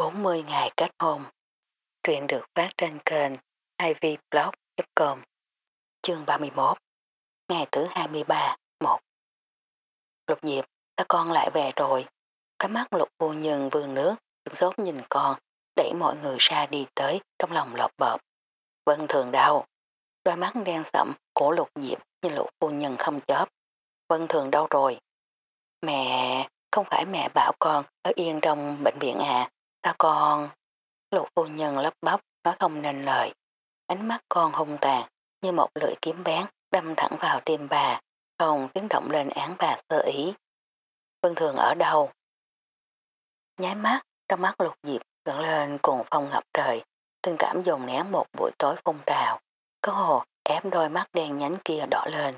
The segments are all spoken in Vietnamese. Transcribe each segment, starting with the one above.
40 ngày kết hôn. Truyện được phát trên kênh ivblog.com Chương 31 Ngày thứ 23 1 Lục Diệp, ta con lại về rồi. Cái mắt lục vô nhân vương nước, sửng sốt nhìn con, đẩy mọi người ra đi tới trong lòng lọt bợp. Vân thường đau. Đôi mắt đen sậm của lục Diệp nhìn lục vô nhân không chớp. Vân thường đau rồi. Mẹ, không phải mẹ bảo con ở yên trong bệnh viện à, sao con... Lục phu nhân lấp bắp, nói không nên lời. Ánh mắt con hung tàn, như một lưỡi kiếm bén, đâm thẳng vào tim bà, không tiếng động lên án bà sơ ý. Vân thường ở đâu? Nháy mắt, trong mắt lục diệp gần lên cùng phong ngập trời, tình cảm dồn nén một buổi tối phong trào. Có hồ ép đôi mắt đen nhánh kia đỏ lên.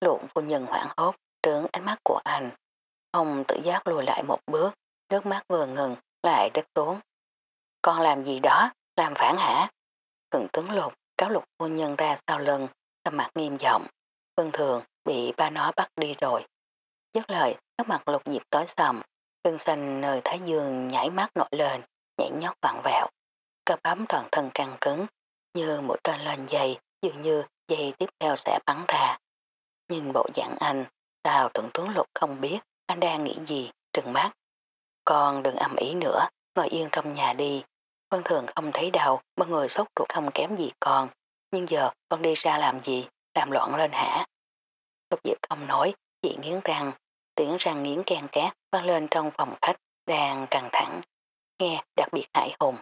Lụng phu nhân hoảng hốt, trướng ánh mắt của anh, Ông tự giác lùi lại một bước, nước mắt vừa ngừng, lại rất tốn. Con làm gì đó, làm phản hả? Thượng tướng lục, cáo lục phu nhân ra sau lưng, tâm mặt nghiêm giọng. Vân thường bị ba nó bắt đi rồi. Dứt lời, các mặt lục diệp tối sầm, cưng xanh nơi thái dương nhảy mắt nổi lên, nhảy nhót vặn vẹo. Cơ bấm toàn thân căng cứng, như mũi tên lên dây, dường như dây tiếp theo sẽ bắn ra. Nhìn bộ dạng anh, sao thượng tướng lục không biết anh đang nghĩ gì, trừng mắt. Con đừng ầm ý nữa, ngồi yên trong nhà đi. con thường không thấy đau, mà người sốt ruột không kém gì con. Nhưng giờ con đi ra làm gì, làm loạn lên hả? Lục Diệp không nói, chỉ nghiến răng, tiếng răng nghiến can cát vang lên trong phòng khách, đang căng thẳng. Nghe đặc biệt hại hùng.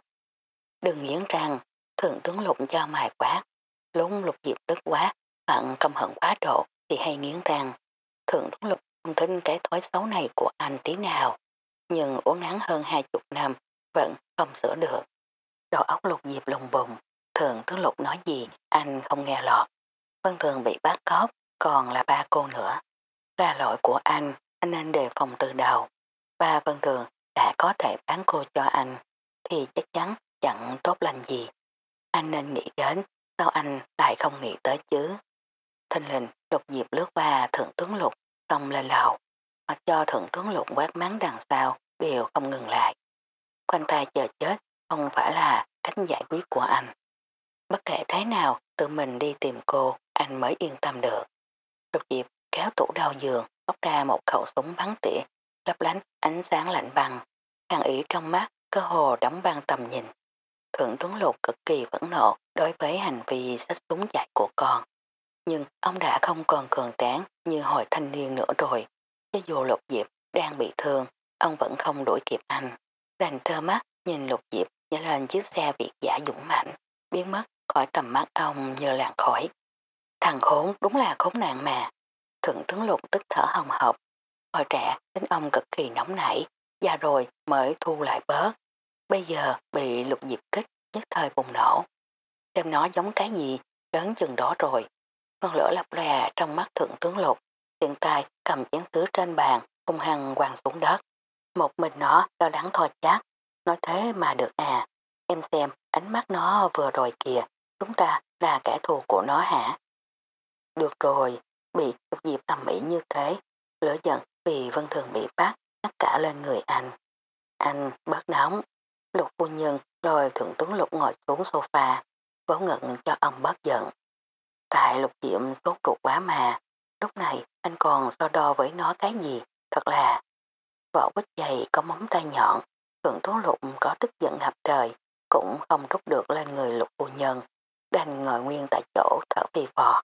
Đừng nghiến răng, thượng tướng lục cho mài quá. Lúc lục diệp tức quá, hận căm hận quá độ thì hay nghiến răng. Thượng tướng lục không thích cái thói xấu này của anh tí nào, nhưng uống nắng hơn hai chục năm vẫn không sửa được. Đầu óc lục diệp lùng bùng, thường tướng lục nói gì anh không nghe lọt. Vân thường bị bắt cóc, còn là ba cô nữa. Là lỗi của anh, anh nên đề phòng từ đầu. Ba Vân thường đã có thể bán cô cho anh, thì chắc chắn chẳng tốt lành gì. Anh nên nghĩ đến, sao anh lại không nghĩ tới chứ? Thanh linh lục diệp lướt qua thượng tướng lục Tông lên lầu, mặc cho thượng tướng lục quát mắng đằng sau đều không ngừng lại. Quanh tay chờ chết không phải là cách giải quyết của anh. Bất kể thế nào, tự mình đi tìm cô, anh mới yên tâm được. Lục Diệp kéo tủ đau giường, bóc ra một khẩu súng bắn tỉa, lấp lánh ánh sáng lạnh băng. Hàng ý trong mắt, cơ hồ đóng băng tầm nhìn. Thượng tuấn lục cực kỳ phẫn nộ đối với hành vi sách súng chạy của con. Nhưng ông đã không còn cường tráng như hồi thanh niên nữa rồi. Cho dù lục diệp đang bị thương, ông vẫn không đuổi kịp anh. Đành trơ mắt nhìn lục diệp nhảy lên chiếc xe việt giả dũng mạnh, biến mất khỏi tầm mắt ông như làn khói. Thằng khốn đúng là khốn nạn mà. Thượng tướng lục tức thở hồng hộc. Hồi trẻ tính ông cực kỳ nóng nảy, già rồi mới thu lại bớt. Bây giờ bị lục diệp kích nhất thời bùng nổ. Xem nó giống cái gì, lớn chừng đó rồi. Con lửa lập lè trong mắt thượng tướng lục, hiện tại cầm chén sứ trên bàn, hung hăng quăng xuống đất. Một mình nó lo lắng thôi chắc, nói thế mà được à. Em xem ánh mắt nó vừa rồi kìa, chúng ta là kẻ thù của nó hả? Được rồi, bị lục diệp tầm mỹ như thế, lửa giận vì vân thường bị bắt, tất cả lên người anh. Anh bớt nóng, lục phu nhân rồi thượng tướng lục ngồi xuống sofa, vỗ ngận cho ông bớt giận. Tại lục diệm tốt ruột quá mà, lúc này anh còn so đo với nó cái gì, thật là vỏ quýt dày có móng tay nhọn, thượng thú lục có tức giận ngập trời, cũng không rút được lên người lục phu nhân, đành ngồi nguyên tại chỗ thở phì phò.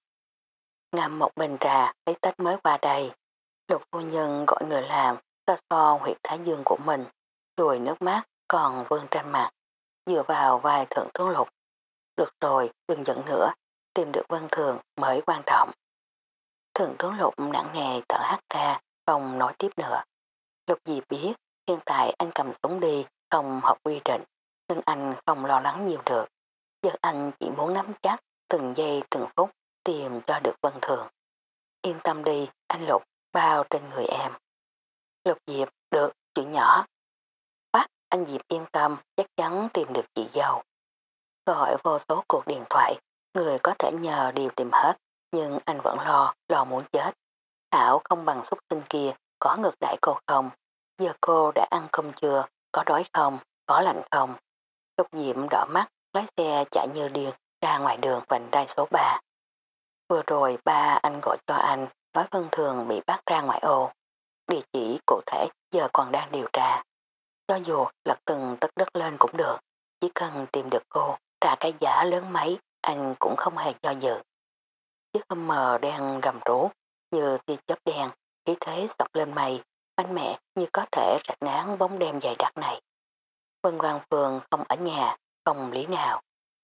Ngâm một bình trà lấy tết mới qua đây, lục phu nhân gọi người làm so so huyệt thái dương của mình, chùi nước mắt còn vương trên mặt, dựa vào vai thượng tướng lục. Được rồi, đừng giận nữa, tìm được vân thường mới quan trọng. Thường tướng lục nặng nề thở hắt ra, không nói tiếp nữa. Lục gì biết, hiện tại anh cầm súng đi, không học quy định, nhưng anh không lo lắng nhiều được. Giờ anh chỉ muốn nắm chắc từng giây từng phút tìm cho được vân thường. Yên tâm đi, anh Lục, bao trên người em. Lục Diệp, được, chuyện nhỏ. bác anh Diệp yên tâm, chắc chắn tìm được chị dâu. Gọi vô số cuộc điện thoại, Người có thể nhờ điều tìm hết, nhưng anh vẫn lo, lo muốn chết. Hảo không bằng xúc tinh kia, có ngược đại cô không? Giờ cô đã ăn cơm chưa? Có đói không? có lạnh không? Lục diệm đỏ mắt, lái xe chạy như điên ra ngoài đường vành đai số 3. Vừa rồi ba anh gọi cho anh nói Vân Thường bị bắt ra ngoài ô. Địa chỉ cụ thể giờ còn đang điều tra. Cho dù lật từng tất đất lên cũng được, chỉ cần tìm được cô, trả cái giá lớn mấy, anh cũng không hề do dự. Chiếc âm mờ đang gầm rú, như tia chớp đen, khí thế sọc lên mây, anh mẹ như có thể rạch nán bóng đêm dày đặc này. Vân Quang Phương không ở nhà, không lý nào.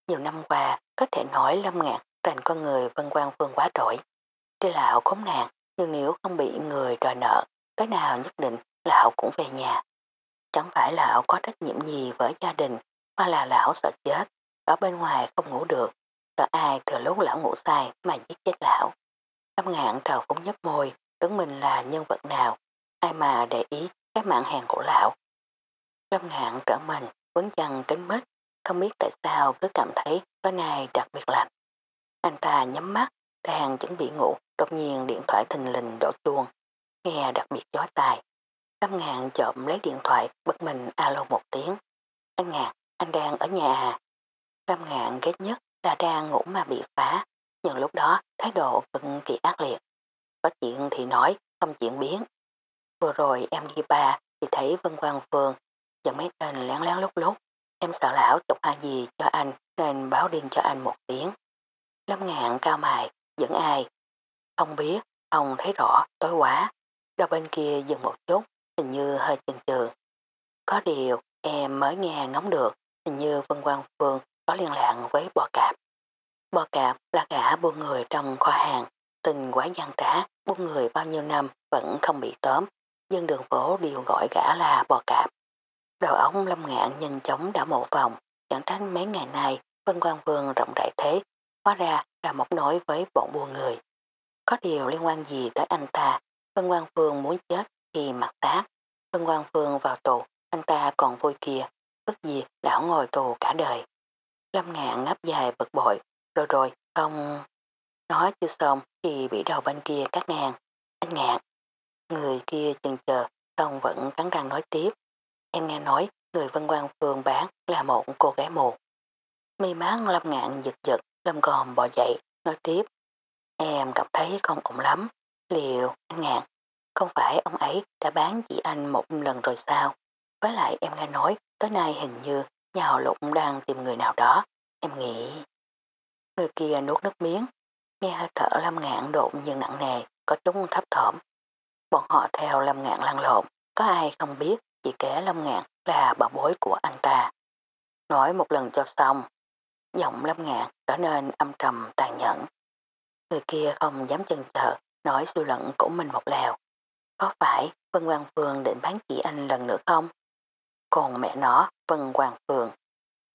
Nhiều năm qua, có thể nói lâm ngạn thành con người Vân Quang Phương quá đổi. Tuy lão khốn nạn, nhưng nếu không bị người đòi nợ, tới nào nhất định lão cũng về nhà. Chẳng phải lão có trách nhiệm gì với gia đình, mà là lão sợ chết, ở bên ngoài không ngủ được, sợ ai thừa lúc lão ngủ sai mà giết chết lão. Lâm ngạn trào phúng nhấp môi, tướng mình là nhân vật nào, ai mà để ý cái mạng hàng của lão. Lâm ngạn trở mình, quấn chăn kính mít, không biết tại sao cứ cảm thấy tối nay đặc biệt lạnh. Anh ta nhắm mắt, đang chuẩn bị ngủ, đột nhiên điện thoại thình lình đổ chuông, nghe đặc biệt chói tai. Lâm ngạn chộm lấy điện thoại, bật mình alo một tiếng. Anh ngạn, anh đang ở nhà à? Lâm ngạn ghét nhất là đang ngủ mà bị phá, nhưng lúc đó thái độ cực kỳ ác liệt. Có chuyện thì nói, không chuyện biến. Vừa rồi em đi bà thì thấy Vân Quang Phương dẫn mấy tên lén lén lúc lúc. Em sợ lão chụp hoa gì cho anh nên báo điên cho anh một tiếng. Lâm ngạn cao mài, dẫn ai? Không biết, không thấy rõ, tối quá. Đầu bên kia dừng một chút, hình như hơi chừng chừ. Có điều, em mới nghe ngóng được, hình như Vân Quang Phương có liên lạc với bò cạp. Bò cạp là gã buôn người trong kho hàng, tình quá gian trá, buôn người bao nhiêu năm vẫn không bị tóm. Dân đường phố đều gọi gã là bò cạp. Đầu ống lâm ngạn nhanh chóng đã một vòng, chẳng tránh mấy ngày nay Vân Quang Vương rộng rãi thế, hóa ra là một nối với bọn buôn người. Có điều liên quan gì tới anh ta, Vân Quang Vương muốn chết thì mặc tác. Vân Quang Vương vào tù, anh ta còn vui kia, ước gì đảo ngồi tù cả đời. Lâm ngạn ngáp dài bực bội, rồi rồi, không... Nói chưa xong thì bị đầu bên kia cắt ngang. Anh ngạn. Người kia chừng chờ, không vẫn cắn răng nói tiếp. Em nghe nói người Vân Quang Phương bán là một cô gái mù. Mi máng lâm ngạn giật giật, lâm gòm bò dậy, nói tiếp. Em cảm thấy không ổn lắm. Liệu, anh ngạn, không phải ông ấy đã bán chị anh một lần rồi sao? Với lại em nghe nói tới nay hình như nhà họ lục đang tìm người nào đó. Em nghĩ... Người kia nuốt nước miếng, nghe hơi thở lâm ngạn đột nhiên nặng nề, có chút thấp thỏm. Bọn họ theo lâm ngạn lăn lộn, có ai không biết chỉ kể lâm ngạn là bảo bối của anh ta. Nói một lần cho xong, giọng lâm ngạn trở nên âm trầm tàn nhẫn. Người kia không dám chần chờ, nói siêu lận của mình một lèo. Có phải Vân Quang Phương định bán chị anh lần nữa không? Còn mẹ nó, Vân hoàng Phương.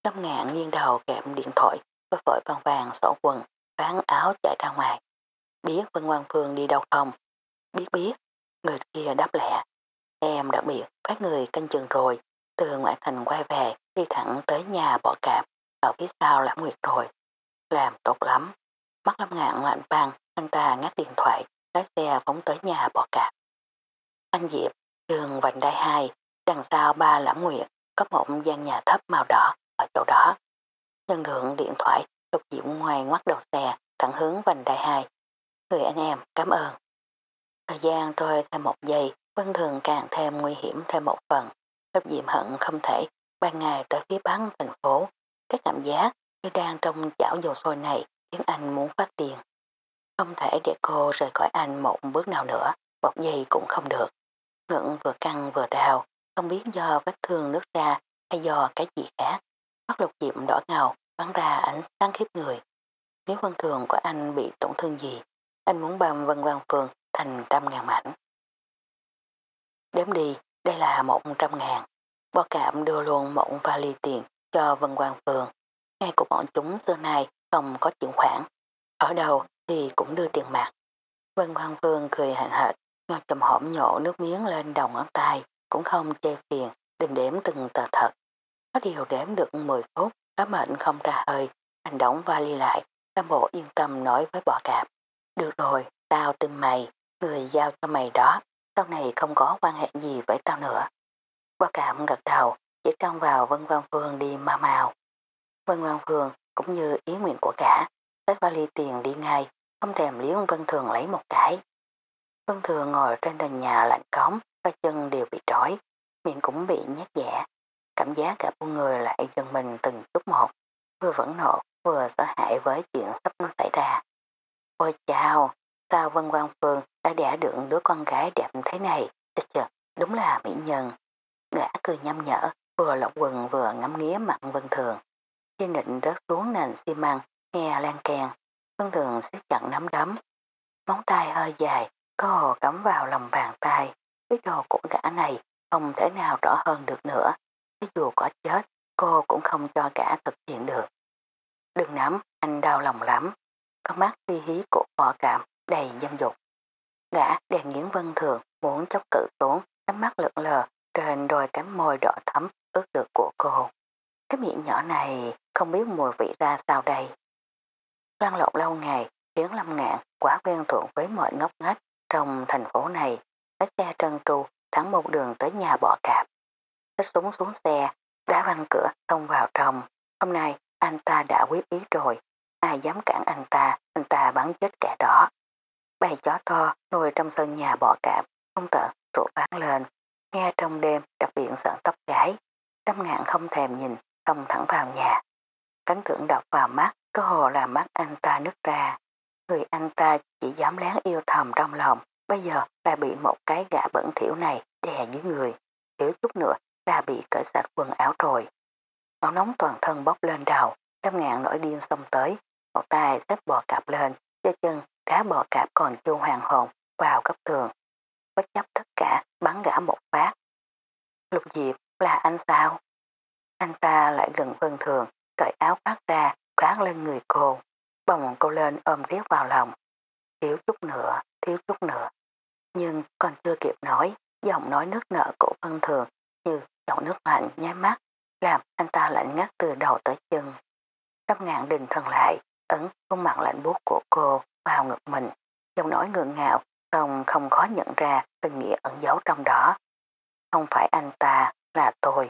Lâm ngạn nghiêng đầu kẹm điện thoại, với vội vàng vàng sổ quần, bán áo chạy ra ngoài. Biết Vân hoàng Phương đi đâu không? Biết biết, người kia đáp lẹ. Em đặc biệt phát người canh chừng rồi, từ ngoại thành quay về, đi thẳng tới nhà bỏ cạp, ở phía sau lãm nguyệt rồi. Làm tốt lắm. Mắt lâm ngạn lạnh băng, anh ta ngắt điện thoại, lái xe phóng tới nhà bỏ cạp. Anh Diệp, đường vành đai 2, đằng sau ba lãm nguyệt, có một gian nhà thấp màu đỏ ở chỗ đó. Nhân lượng điện thoại, lục diễm ngoài ngoắt đầu xe, thẳng hướng vành đai hai Người anh em, cảm ơn. Thời gian trôi thêm một giây, Vân Thường càng thêm nguy hiểm thêm một phần. Lục diễm hận không thể ban ngày tới phía bắn thành phố. Cái cảm giác như đang trong chảo dầu sôi này khiến anh muốn phát điên. Không thể để cô rời khỏi anh một bước nào nữa, một giây cũng không được. Ngưỡng vừa căng vừa đau, không biết do vết thương nước ra hay do cái gì khác. Mắt lục diệm đỏ ngầu, bắn ra ánh sáng khiếp người. Nếu vân thường của anh bị tổn thương gì, anh muốn băm vân quang phường thành trăm ngàn mảnh. Đếm đi, đây là một trăm ngàn. Bò cảm đưa luôn một vali tiền cho Vân Quang Phường. Ngay của bọn chúng xưa nay không có chuyển khoản. Ở đâu thì cũng đưa tiền mặt. Vân Quang phường cười hạnh hệt, ngọt chầm hõm nhổ nước miếng lên đầu ngón tay, cũng không chê phiền, định đếm từng tờ thật. Có điều đếm được 10 phút, đó mệnh không ra hơi, hành động vali lại, Tam bộ yên tâm nói với bọ cạp. Được rồi, tao tin mày, người giao cho mày đó, sau này không có quan hệ gì với tao nữa. bọ cạp gật đầu, chỉ trông vào Vân Văn Phương đi ma màu. Vân Văn Phương cũng như ý nguyện của cả, xách vali tiền đi ngay, không thèm liếng Vân Thường lấy một cái. Vân Thường ngồi trên đền nhà lạnh cống, tay chân đều bị trói, miệng cũng bị nhát dẻ. Cảm giác cả buôn người lại gần mình từng chút một, vừa vẫn nộ, vừa sợ hãi với chuyện sắp xảy ra. Ôi chào, sao Vân Quang Phương đã đẻ được đứa con gái đẹp thế này, chết chật, đúng là mỹ nhân. Gã cười nhăm nhở, vừa lọc quần vừa ngắm nghía mặt Vân Thường. Khi định rớt xuống nền xi măng, nghe lan kèn, Vân Thường siết chặt nắm đấm. Móng tay hơi dài, có hồ cắm vào lòng bàn tay. Cái đồ của gã này không thể nào rõ hơn được nữa. cái dù có chết, cô cũng không cho gã thực hiện được. Đừng nắm, anh đau lòng lắm. Có mắt ti hí của phò cảm, đầy dâm dục. Gã đèn nghiến vân thường, muốn chốc cự xuống, ánh mắt lượn lờ, trên đôi cánh môi đỏ thấm ướt được của cô. Cái miệng nhỏ này không biết mùi vị ra sao đây. Lăn lộn lâu ngày khiến Lâm Ngạn quá quen thuộc với mọi ngóc ngách trong thành phố này. Lái xe trần trù thẳng một đường tới nhà bọ cạp. Xách súng xuống xe, đá văng cửa xông vào trong. Hôm nay anh ta đã quyết ý rồi. Ai dám cản anh ta, anh ta bắn chết kẻ đó. Bầy chó to nuôi trong sân nhà bọ cạp, không tợn rủ bán lên. Nghe trong đêm đặc biệt sợ tóc gái. đâm ngạn không thèm nhìn, xông thẳng vào nhà. Cánh thưởng đọc vào mắt, cơ hồ làm mắt anh ta nứt ra. Người anh ta chỉ dám lén yêu thầm trong lòng, bây giờ là bị một cái gã bẩn thiểu này đè dưới người. Thiếu chút nữa là bị cởi sạch quần áo rồi. máu nóng toàn thân bốc lên đầu, đâm ngạn nổi điên xông tới, một tay xếp bò cạp lên, cho chân đá bò cạp còn chưa hoàn hồn vào góc tường. Bất chấp tất cả bắn gã một phát. Lục Diệp là anh sao? Anh ta lại gần vân thường, cởi áo phát ra, khoáng lên người cô, bồng cô lên ôm riết vào lòng. Thiếu chút nữa, thiếu chút nữa. Nhưng còn chưa kịp nói, giọng nói nước nở của vân thường như giọng nước lạnh nháy mắt, làm anh ta lạnh ngắt từ đầu tới chân. Đâm ngạn đình thần lại, ấn khuôn mặt lạnh buốt của cô vào ngực mình, giọng nói ngượng ngạo, không không khó nhận ra tình nghĩa ẩn giấu trong đó. Không phải anh ta, là tôi.